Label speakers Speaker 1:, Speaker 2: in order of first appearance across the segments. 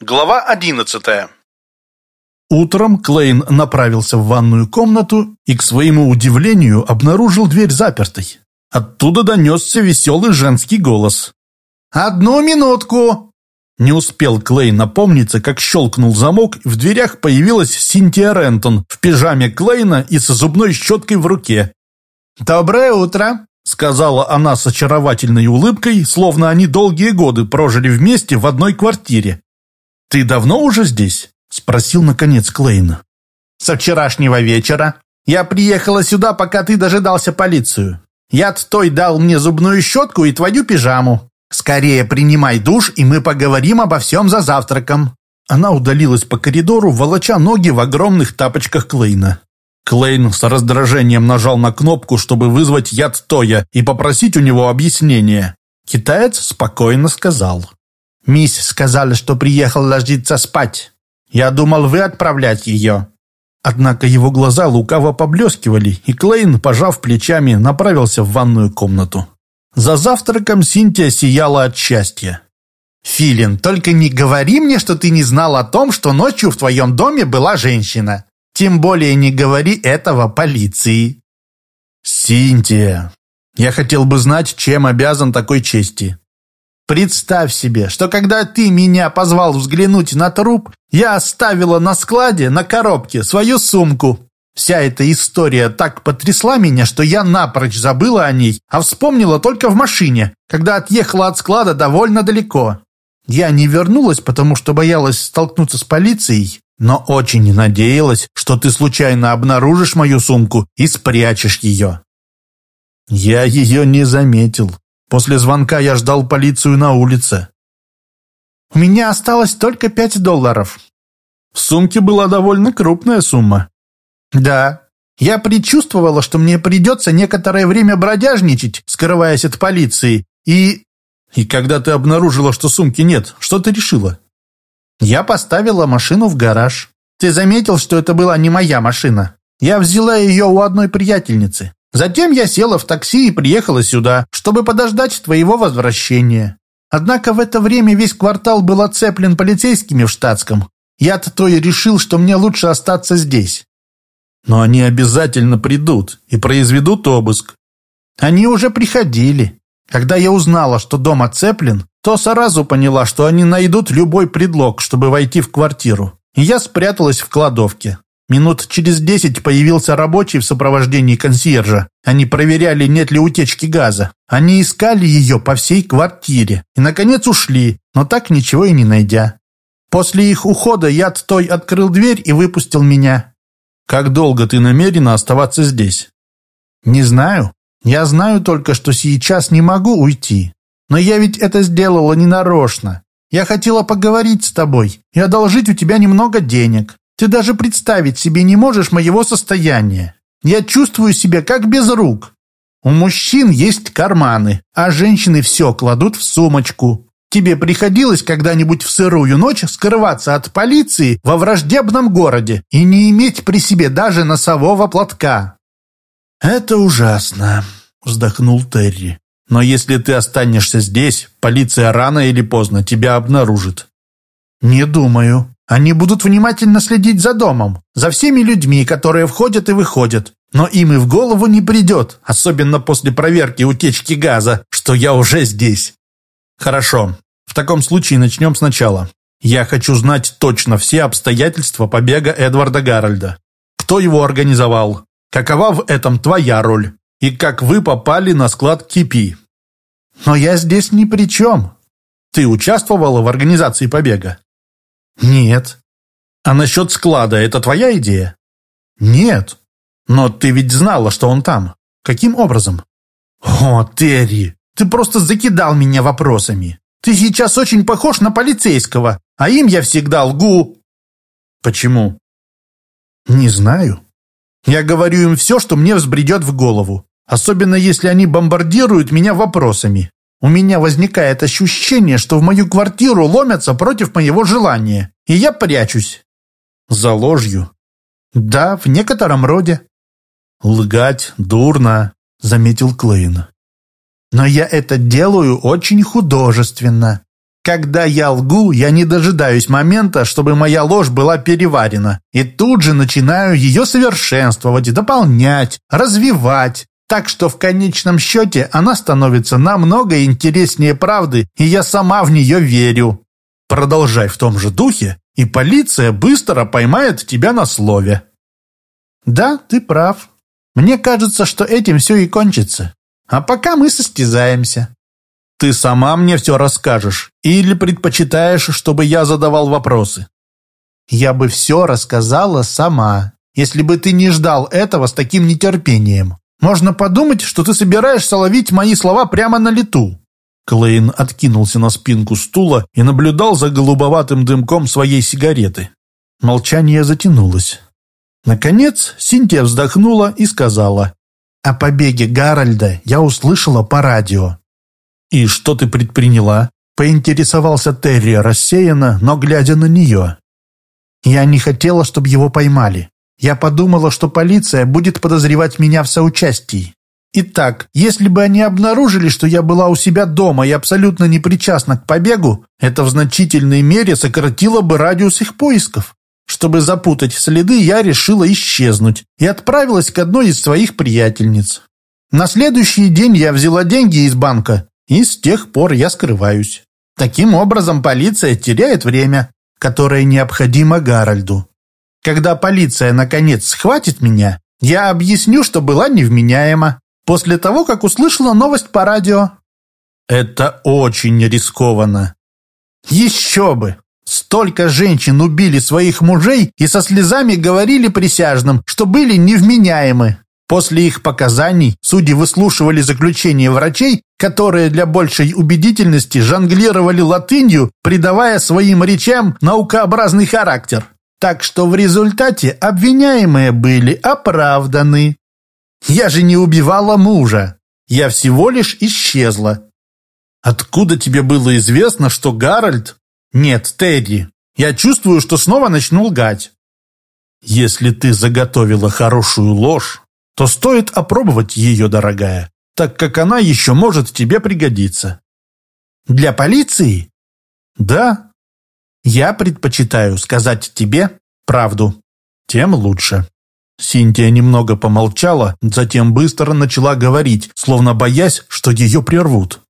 Speaker 1: Глава одиннадцатая
Speaker 2: Утром Клейн направился в ванную комнату и, к своему удивлению, обнаружил дверь запертой. Оттуда донесся веселый женский голос.
Speaker 3: «Одну минутку!»
Speaker 2: Не успел Клейн напомниться, как щелкнул замок, и в дверях появилась Синтия Рентон в пижаме Клейна и со зубной щеткой в руке.
Speaker 3: «Доброе утро!»
Speaker 2: — сказала она с очаровательной улыбкой, словно они долгие годы прожили вместе в одной квартире. «Ты давно уже здесь?» – спросил, наконец, Клейн.
Speaker 3: «Со вчерашнего вечера. Я приехала сюда, пока ты дожидался полицию. Яд той дал мне зубную щетку и твою пижаму. Скорее принимай душ, и мы поговорим обо всем за завтраком».
Speaker 2: Она удалилась по коридору, волоча ноги в огромных тапочках Клейна. Клейн с раздражением нажал на кнопку, чтобы вызвать яд Тоя и попросить у него объяснения. Китаец спокойно сказал.
Speaker 3: Мисс сказала, что приехал ложиться спать. Я думал, вы отправлять ее».
Speaker 2: Однако его глаза лукаво поблескивали, и Клейн, пожав плечами, направился в ванную комнату. За завтраком Синтия сияла от счастья.
Speaker 3: «Филин, только не говори мне, что ты не знал о том, что ночью в твоем доме была женщина. Тем более не говори этого полиции».
Speaker 2: «Синтия, я хотел бы знать, чем обязан такой чести.
Speaker 3: Представь себе, что когда ты меня позвал взглянуть на труп, я оставила на складе, на коробке, свою сумку. Вся эта история так потрясла меня, что я напрочь забыла о ней, а вспомнила только в машине, когда отъехала от склада довольно далеко. Я не вернулась, потому что боялась столкнуться с полицией, но очень надеялась, что ты случайно обнаружишь мою сумку и спрячешь ее.
Speaker 2: Я ее не заметил. После звонка я ждал полицию на улице.
Speaker 3: У меня осталось только пять долларов.
Speaker 2: В сумке была довольно крупная сумма.
Speaker 3: Да. Я предчувствовала, что мне придется некоторое время бродяжничать, скрываясь от полиции, и...
Speaker 2: И когда ты обнаружила, что сумки нет, что ты решила?
Speaker 3: Я поставила машину в гараж. Ты заметил, что это была не моя машина? Я взяла ее у одной приятельницы. Затем я села в такси и приехала сюда, чтобы подождать твоего возвращения. Однако в это время весь квартал был оцеплен полицейскими в штатском. Я-то то и решил, что мне лучше остаться здесь.
Speaker 2: Но они обязательно придут и произведут обыск.
Speaker 3: Они уже приходили. Когда я узнала, что дом оцеплен, то сразу поняла, что они найдут любой предлог, чтобы войти в квартиру. И я спряталась в кладовке. Минут через десять появился рабочий в сопровождении консьержа. Они проверяли, нет ли утечки газа. Они искали ее по всей квартире. И, наконец, ушли, но так ничего и не найдя. После их ухода яд той открыл дверь и выпустил меня.
Speaker 2: Как долго ты намерена оставаться здесь?
Speaker 3: Не знаю. Я знаю только, что сейчас не могу уйти. Но я ведь это сделала ненарочно. Я хотела поговорить с тобой и одолжить у тебя немного денег. Ты даже представить себе не можешь моего состояния. Я чувствую себя как без рук. У мужчин есть карманы, а женщины все кладут в сумочку. Тебе приходилось когда-нибудь в сырую ночь скрываться от полиции во враждебном городе и не иметь при себе даже носового платка?»
Speaker 2: «Это ужасно», — вздохнул Терри. «Но если ты останешься здесь, полиция рано или поздно тебя обнаружит».
Speaker 3: «Не думаю. Они будут внимательно следить за домом, за всеми людьми, которые входят и выходят. Но им и в голову не придет, особенно после проверки утечки газа, что я уже здесь.
Speaker 2: Хорошо. В таком случае начнем сначала. Я хочу знать точно все обстоятельства побега Эдварда Гарольда. Кто его организовал? Какова в этом твоя роль? И как вы попали на склад Кипи?
Speaker 3: Но я здесь ни при чем.
Speaker 2: Ты участвовала в организации побега?
Speaker 3: «Нет».
Speaker 2: «А насчет склада – это твоя идея?»
Speaker 3: «Нет».
Speaker 2: «Но ты ведь знала, что он там. Каким образом?»
Speaker 3: «О, Терри, ты просто закидал меня вопросами. Ты сейчас очень похож на полицейского, а им я всегда лгу».
Speaker 2: «Почему?»
Speaker 3: «Не знаю. Я говорю им все, что мне взбредет в голову, особенно если они бомбардируют меня вопросами. У меня возникает ощущение, что в мою квартиру ломятся против моего желания, и я прячусь.
Speaker 2: За ложью?
Speaker 3: Да, в некотором роде.
Speaker 2: Лгать дурно, заметил Клейн.
Speaker 3: Но я это делаю очень художественно. Когда я лгу, я не дожидаюсь момента, чтобы моя ложь была переварена, и тут же начинаю ее совершенствовать, дополнять, развивать, так что в конечном счете она становится намного интереснее правды, и я сама в нее верю. Продолжай в том же духе, и полиция быстро поймает тебя на слове. Да, ты прав. Мне кажется, что этим все и кончится. А пока мы состязаемся.
Speaker 2: Ты сама мне все расскажешь или предпочитаешь, чтобы я задавал вопросы?
Speaker 3: Я бы все рассказала сама, если бы ты не ждал этого с таким нетерпением. Можно подумать, что ты собираешься ловить мои слова прямо на лету».
Speaker 2: Клейн откинулся на спинку стула и наблюдал за голубоватым дымком своей сигареты. Молчание затянулось. Наконец Синтия вздохнула и сказала,
Speaker 3: «О побеге Гарольда я услышала по радио.
Speaker 2: «И что ты предприняла?»
Speaker 3: Поинтересовался Терри рассеянно, но глядя на нее. «Я не хотела, чтобы его поймали. Я подумала, что полиция будет подозревать меня в соучастии. Итак, если бы они обнаружили, что я была у себя дома и абсолютно не причастна к побегу, это в значительной мере сократило бы радиус их поисков. Чтобы запутать следы, я решила исчезнуть и отправилась к одной из своих приятельниц. На следующий день я взяла деньги из банка и с тех пор я скрываюсь. Таким образом, полиция теряет время, которое необходимо Гарольду. Когда полиция, наконец, схватит меня, я объясню, что была невменяема, после того, как услышала новость по радио.
Speaker 2: Это очень рискованно.
Speaker 3: Еще бы! Столько женщин убили своих мужей и со слезами говорили присяжным, что были невменяемы. После их показаний судьи выслушивали заключения врачей, которые для большей убедительности жонглировали латынью, придавая своим речам наукообразный характер. Так что в результате обвиняемые были оправданы. Я же не убивала мужа. Я всего лишь исчезла.
Speaker 2: Откуда тебе было известно, что Гарольд... Нет, Тедди, я чувствую, что снова начну лгать. Если ты заготовила хорошую ложь, то стоит опробовать ее, дорогая, так как она еще может тебе пригодиться.
Speaker 3: Для полиции?
Speaker 2: Да.
Speaker 3: Я предпочитаю сказать тебе правду.
Speaker 2: Тем лучше. Синтия немного помолчала, затем быстро начала говорить, словно боясь, что ее прервут.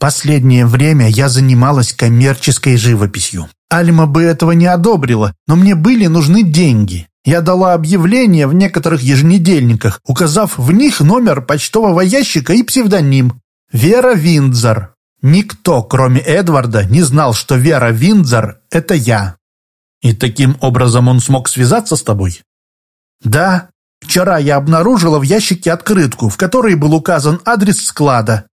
Speaker 3: Последнее время я занималась коммерческой живописью. Альма бы этого не одобрила, но мне были нужны деньги. Я дала объявление в некоторых еженедельниках, указав в них номер почтового ящика и псевдоним. Вера Виндзор. Никто, кроме Эдварда, не знал, что Вера Виндзор – это я.
Speaker 2: И таким образом он смог связаться с тобой?
Speaker 3: Да. Вчера я обнаружила в ящике открытку, в которой был указан адрес склада.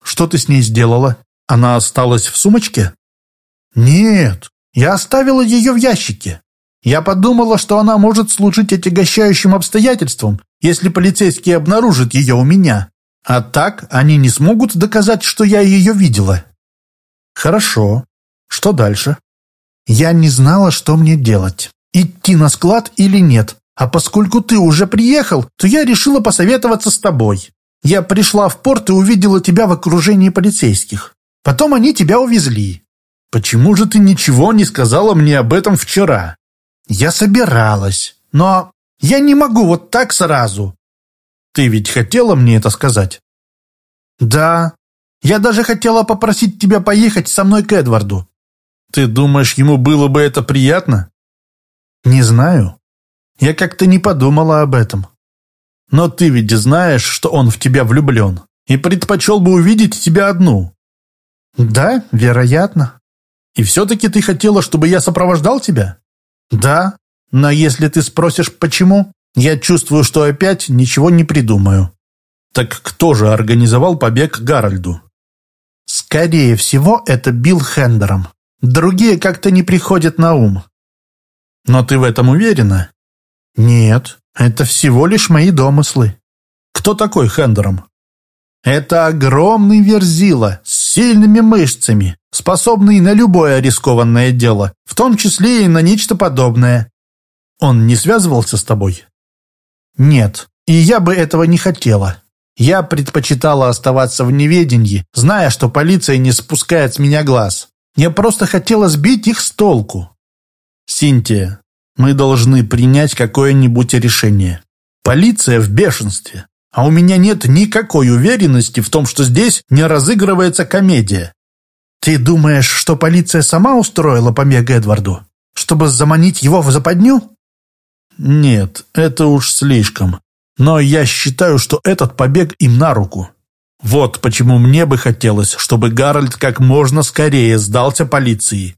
Speaker 2: Что ты с ней сделала? Она осталась в сумочке?
Speaker 3: Нет, я оставила ее в ящике. Я подумала, что она может служить отягощающим обстоятельством, если полицейские обнаружат ее у меня. А так они не смогут доказать, что я ее видела.
Speaker 2: Хорошо. Что дальше?
Speaker 3: Я не знала, что мне делать. Идти на склад или нет. А поскольку ты уже приехал, то я решила посоветоваться с тобой. Я пришла в порт и увидела тебя в окружении полицейских. Потом они тебя увезли.
Speaker 2: Почему же ты ничего не сказала мне об этом вчера?
Speaker 3: Я собиралась, но я не могу вот так сразу.
Speaker 2: Ты ведь хотела мне это сказать?
Speaker 3: Да. Я даже хотела попросить тебя поехать со мной к Эдварду.
Speaker 2: Ты думаешь, ему было бы это приятно?
Speaker 3: Не знаю. Я как-то не подумала об этом.
Speaker 2: Но ты ведь знаешь, что он в тебя влюблен и предпочел бы увидеть тебя одну.
Speaker 3: Да, вероятно.
Speaker 2: И все-таки ты хотела, чтобы я сопровождал тебя?
Speaker 3: Да, но если ты спросишь, почему, я чувствую, что опять ничего не придумаю.
Speaker 2: Так кто же организовал побег Гарольду?
Speaker 3: Скорее всего, это Билл Хендером. Другие как-то не приходят на ум.
Speaker 2: Но ты в этом уверена?
Speaker 3: Нет, это всего лишь мои домыслы.
Speaker 2: Кто такой Хендером?
Speaker 3: Это огромный верзила с сильными мышцами, способный на любое рискованное дело, в том числе и на нечто подобное.
Speaker 2: Он не связывался с тобой?
Speaker 3: Нет, и я бы этого не хотела. Я предпочитала оставаться в неведении, зная, что полиция не спускает с меня глаз. Я просто хотела сбить их с толку.
Speaker 2: Синтия, мы должны принять какое-нибудь решение. Полиция в бешенстве, а у меня нет никакой уверенности в том, что здесь не разыгрывается комедия.
Speaker 3: Ты думаешь, что полиция сама устроила побег Эдварду, чтобы заманить его в западню?
Speaker 2: Нет, это уж слишком. Но я считаю, что этот побег им на руку. Вот почему мне бы хотелось, чтобы Гарольд как можно скорее сдался полиции.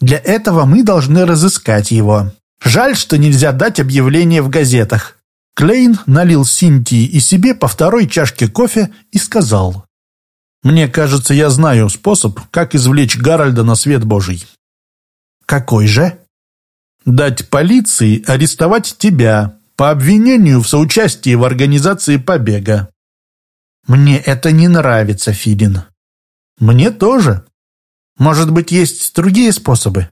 Speaker 3: Для этого мы должны разыскать его. Жаль, что нельзя дать объявление в газетах. Клейн налил Синтии и себе по второй чашке кофе и сказал.
Speaker 2: «Мне кажется, я знаю способ, как извлечь Гарольда на свет Божий».
Speaker 3: «Какой же?»
Speaker 2: «Дать полиции арестовать тебя по обвинению в соучастии в организации побега».
Speaker 3: «Мне это не нравится, Филин».
Speaker 2: «Мне тоже».
Speaker 3: «Может быть, есть другие способы?»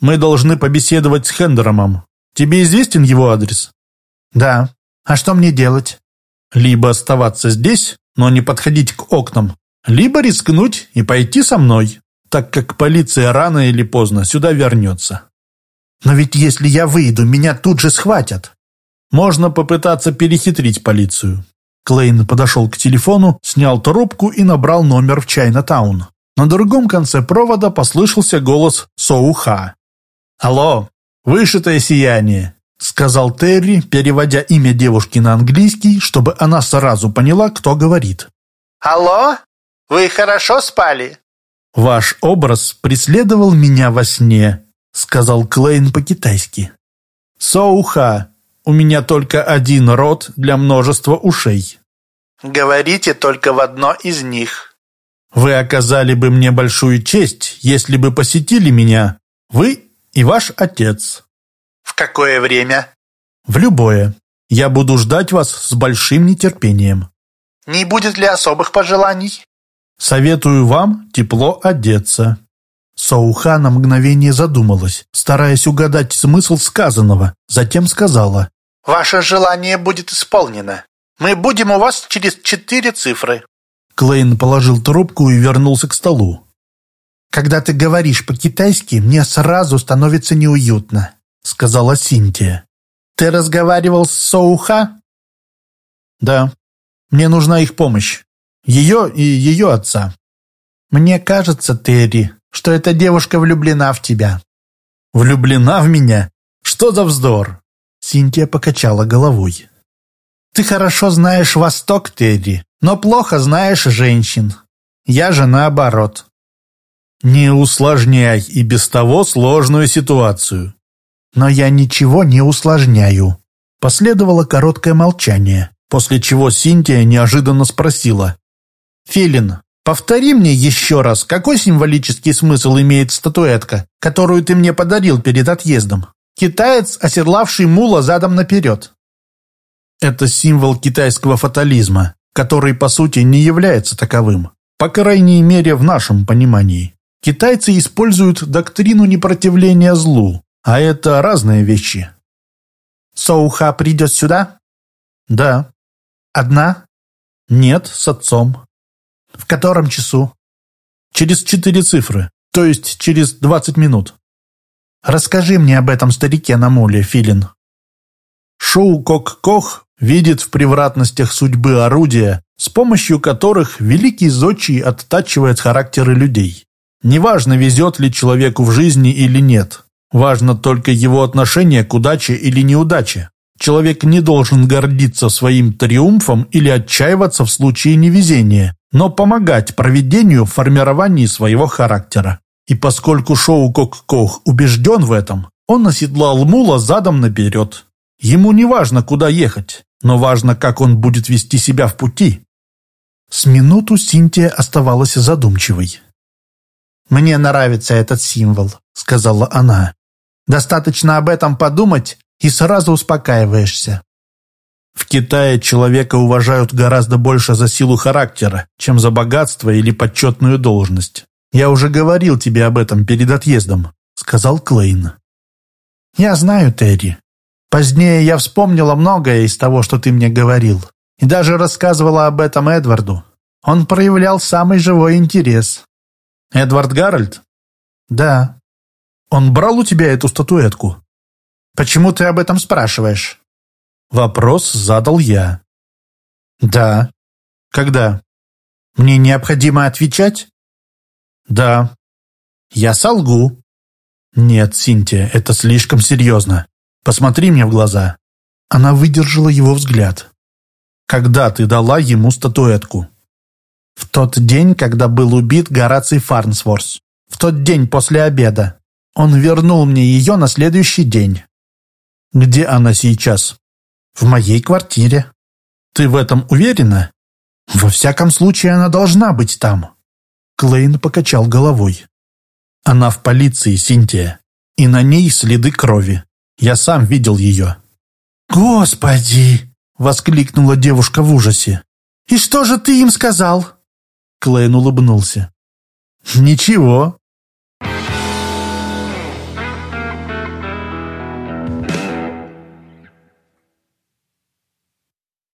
Speaker 2: «Мы должны побеседовать с Хендеромом. Тебе известен его адрес?»
Speaker 3: «Да. А что мне делать?»
Speaker 2: «Либо оставаться здесь, но не подходить к окнам, либо рискнуть и пойти со мной, так как полиция рано или поздно сюда вернется».
Speaker 3: «Но ведь если я выйду, меня тут же схватят».
Speaker 2: «Можно попытаться перехитрить полицию».
Speaker 3: Клейн подошел к телефону, снял трубку и набрал номер в Чайна-таун. На другом конце провода послышался голос Соуха.
Speaker 2: «Алло, вышитое сияние
Speaker 3: сказал Терри, переводя имя девушки на английский, чтобы она сразу поняла, кто говорит.
Speaker 1: «Алло? Вы хорошо спали?»
Speaker 3: «Ваш образ преследовал меня во сне», — сказал Клейн по-китайски.
Speaker 2: «Соуха, у меня только один рот для множества ушей».
Speaker 1: «Говорите только в одно из них».
Speaker 2: «Вы оказали бы мне большую честь, если бы посетили меня, вы и ваш отец».
Speaker 1: В какое время?
Speaker 2: В любое. Я буду ждать вас с большим нетерпением.
Speaker 1: Не будет ли особых пожеланий?
Speaker 2: Советую вам тепло одеться.
Speaker 3: Соуха на мгновение задумалась, стараясь угадать смысл сказанного, затем сказала.
Speaker 1: «Ваше желание будет исполнено. Мы будем у вас через четыре цифры».
Speaker 3: Клейн положил трубку и вернулся к столу. «Когда ты говоришь по-китайски, мне сразу становится неуютно. — сказала Синтия. «Ты разговаривал с Соуха?»
Speaker 2: «Да. Мне нужна их помощь. Ее и ее отца».
Speaker 3: «Мне кажется, Терри, что эта девушка влюблена в тебя».
Speaker 2: «Влюблена в меня? Что за вздор?»
Speaker 3: Синтия покачала головой. «Ты хорошо знаешь Восток, Терри, но плохо знаешь женщин. Я же наоборот».
Speaker 2: «Не усложняй и без того сложную ситуацию.
Speaker 3: Но я ничего не усложняю». Последовало короткое молчание, после чего Синтия неожиданно спросила. «Филин, повтори мне еще раз, какой символический смысл имеет статуэтка, которую ты мне подарил перед отъездом? Китаец, оседлавший мула задом наперед».
Speaker 2: Это символ китайского фатализма, который, по сути, не является таковым. По крайней мере, в нашем понимании. Китайцы используют доктрину непротивления злу, а это разные вещи.
Speaker 3: Соуха придет сюда?
Speaker 2: Да.
Speaker 3: Одна?
Speaker 2: Нет, с отцом.
Speaker 3: В котором часу?
Speaker 2: Через четыре цифры, то есть через двадцать минут.
Speaker 3: Расскажи мне об этом старике на муле, Филин.
Speaker 2: Шоу Кок-Кох видит в превратностях судьбы орудия, с помощью которых великий зодчий оттачивает характеры людей. Неважно, везет ли человеку в жизни или нет. Важно только его отношение к удаче или неудаче. Человек не должен гордиться своим триумфом или отчаиваться в случае невезения, но помогать проведению в формировании своего характера. И поскольку Шоу Кок-Кох убежден в этом, он оседлал мула задом наперед. Ему не важно, куда ехать, но важно, как он будет вести себя в пути.
Speaker 3: С минуту Синтия оставалась задумчивой. «Мне нравится этот символ», — сказала она. Достаточно об этом подумать, и сразу успокаиваешься.
Speaker 2: В Китае человека уважают гораздо больше за силу характера, чем за богатство или почетную должность. Я уже говорил тебе об этом перед отъездом», — сказал Клейн.
Speaker 3: «Я знаю, Терри. Позднее я вспомнила многое из того, что ты мне говорил, и даже рассказывала об этом Эдварду. Он проявлял самый живой интерес.
Speaker 2: Эдвард Гарольд?
Speaker 3: Да.
Speaker 2: Он брал у тебя эту статуэтку?
Speaker 3: Почему ты об этом спрашиваешь?
Speaker 2: Вопрос задал я.
Speaker 3: Да.
Speaker 2: Когда?
Speaker 3: Мне необходимо отвечать?
Speaker 2: Да.
Speaker 3: Я солгу.
Speaker 2: Нет, Синтия, это слишком серьезно. Посмотри мне в глаза.
Speaker 3: Она выдержала его взгляд.
Speaker 2: Когда ты дала ему статуэтку?
Speaker 3: В тот день, когда был убит Гораций Фарнсворс. В тот день после обеда. Он вернул мне ее на следующий день.
Speaker 2: Где она сейчас?
Speaker 3: В моей квартире.
Speaker 2: Ты в этом уверена?
Speaker 3: Во всяком случае, она должна быть там.
Speaker 2: Клейн покачал головой. Она в полиции, Синтия. И на ней следы крови. Я сам видел ее.
Speaker 3: «Господи!» — воскликнула девушка в ужасе. «И что же ты им сказал?»
Speaker 2: Клейн улыбнулся. «Ничего.